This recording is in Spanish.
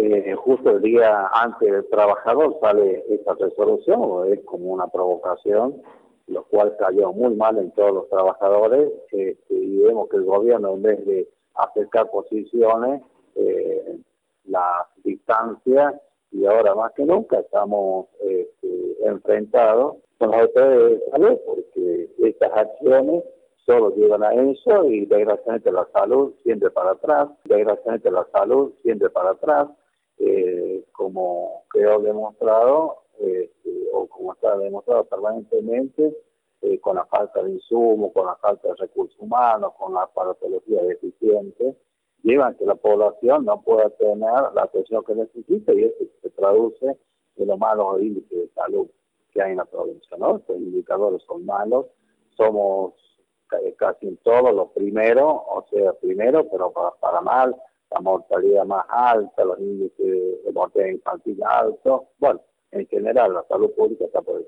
eh, justo el día antes del trabajador sale esta resolución, es como una provocación, lo cual cayó muy mal en todos los trabajadores este, y vemos que el gobierno en vez de acercar posiciones, eh, la distancia y ahora más que nunca estamos este, enfrentados con las autoridades de porque estas acciones solo llevan a eso y desgraciadamente la salud siempre para atrás, desgraciadamente la salud siempre para atrás, eh, como quedó demostrado este, o como está demostrado permanentemente eh, con la falta de insumos, con la falta de recursos humanos, con la paratología deficiente, llevan que la población no pueda tener la atención que necesita y eso se traduce en los malos índices de salud que hay en la provincia, ¿no? Estos indicadores son malos, somos casi en todos los primeros, o sea, primero, pero para, mal, la mortalidad más alta, los índices de mortalidad infantil altos, bueno, en general la salud pública está por el.